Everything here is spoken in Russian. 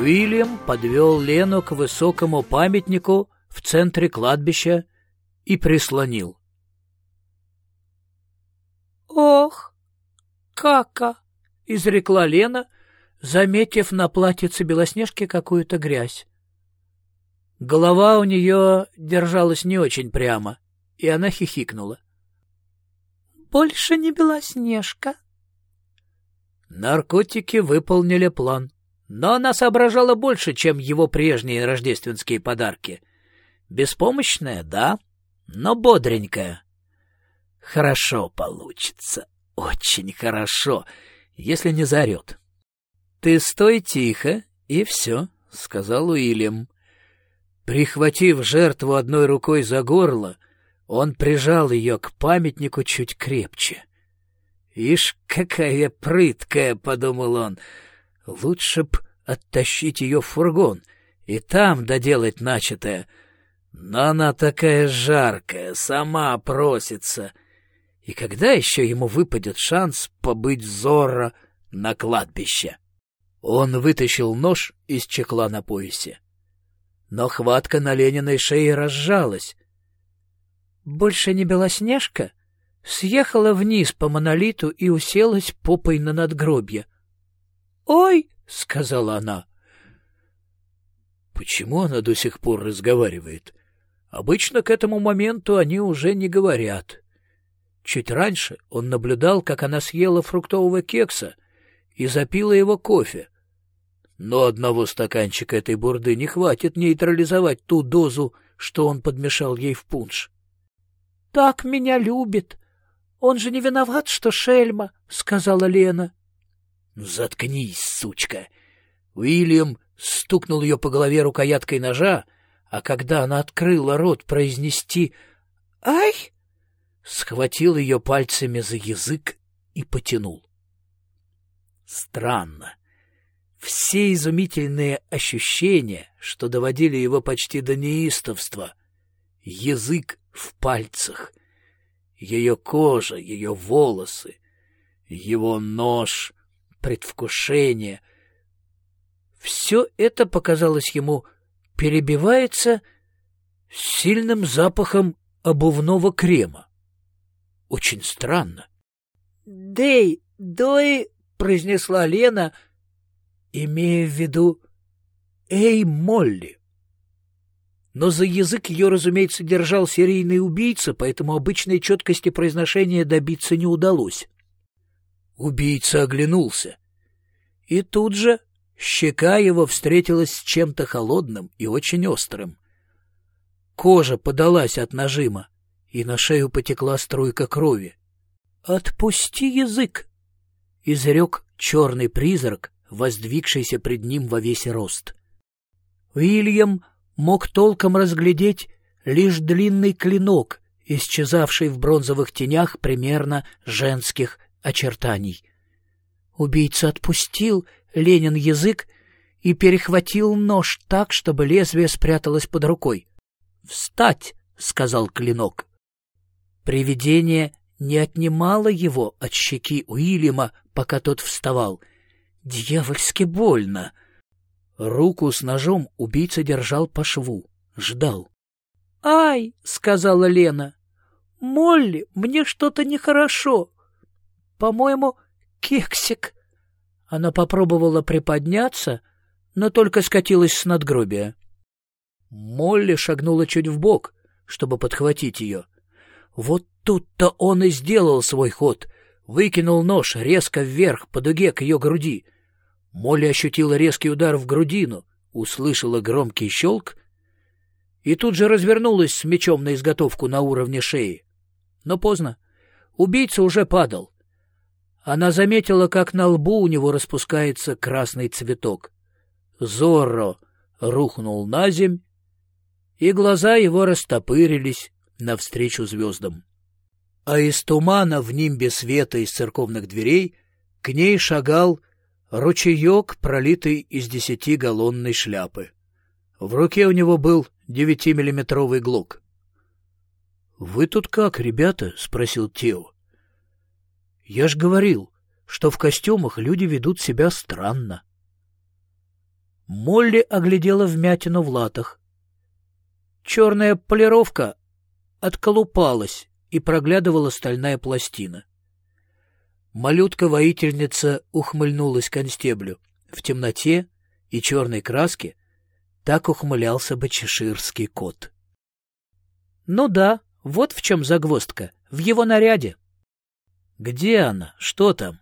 Уильям подвел Лену к высокому памятнику в центре кладбища и прислонил. «Ох, кака!» — изрекла Лена, заметив на платьице Белоснежки какую-то грязь. Голова у нее держалась не очень прямо, и она хихикнула. «Больше не Белоснежка». Наркотики выполнили план, но она соображала больше, чем его прежние рождественские подарки. Беспомощная, да, но бодренькая. Хорошо получится, очень хорошо, если не заорет. — Ты стой тихо, и все, — сказал Уильям. Прихватив жертву одной рукой за горло, он прижал ее к памятнику чуть крепче. «Ишь, какая прыткая!» — подумал он. «Лучше б оттащить ее в фургон и там доделать начатое. Но она такая жаркая, сама просится. И когда еще ему выпадет шанс побыть Зорро на кладбище?» Он вытащил нож из чехла на поясе. Но хватка на Лениной шее разжалась. Больше не Белоснежка съехала вниз по монолиту и уселась попой на надгробье. «Ой!» — сказала она. Почему она до сих пор разговаривает? Обычно к этому моменту они уже не говорят. Чуть раньше он наблюдал, как она съела фруктового кекса и запила его кофе. Но одного стаканчика этой бурды не хватит нейтрализовать ту дозу, что он подмешал ей в пунш. — Так меня любит. Он же не виноват, что шельма, — сказала Лена. — Заткнись, сучка. Уильям стукнул ее по голове рукояткой ножа, а когда она открыла рот произнести «Ай!», схватил ее пальцами за язык и потянул. Странно. Все изумительные ощущения, что доводили его почти до неистовства, язык в пальцах, ее кожа, ее волосы, его нож, предвкушение. Все это показалось ему перебивается сильным запахом обувного крема. Очень странно. — Дэй, дой, — произнесла Лена, — имея в виду «Эй, Молли!». Но за язык ее, разумеется, держал серийный убийца, поэтому обычной четкости произношения добиться не удалось. Убийца оглянулся. И тут же щека его встретилась с чем-то холодным и очень острым. Кожа подалась от нажима, и на шею потекла струйка крови. «Отпусти язык!» — изрек черный призрак, воздвигшийся пред ним во весь рост. Уильям мог толком разглядеть лишь длинный клинок, исчезавший в бронзовых тенях примерно женских очертаний. Убийца отпустил Ленин язык и перехватил нож так, чтобы лезвие спряталось под рукой. «Встать!» — сказал клинок. Привидение не отнимало его от щеки Уильяма, пока тот вставал, Дьявольски больно. Руку с ножом убийца держал по шву, ждал. — Ай! — сказала Лена. — Молли, мне что-то нехорошо. По-моему, кексик. Она попробовала приподняться, но только скатилась с надгробия. Молли шагнула чуть вбок, чтобы подхватить ее. Вот тут-то он и сделал свой ход — выкинул нож резко вверх по дуге к ее груди. Молли ощутила резкий удар в грудину, услышала громкий щелк и тут же развернулась с мечом на изготовку на уровне шеи. Но поздно. Убийца уже падал. Она заметила, как на лбу у него распускается красный цветок. Зорро рухнул на земь, и глаза его растопырились навстречу звездам а из тумана в нимбе света из церковных дверей к ней шагал ручеек, пролитый из десятигаллонной шляпы. В руке у него был девятимиллиметровый глок. — Вы тут как, ребята? — спросил Тео. — Я ж говорил, что в костюмах люди ведут себя странно. Молли оглядела вмятину в латах. Черная полировка отколупалась, и проглядывала стальная пластина. Малютка-воительница ухмыльнулась констеблю. В темноте и черной краске так ухмылялся бы чеширский кот. Ну да, вот в чем загвоздка, в его наряде. Где она? Что там?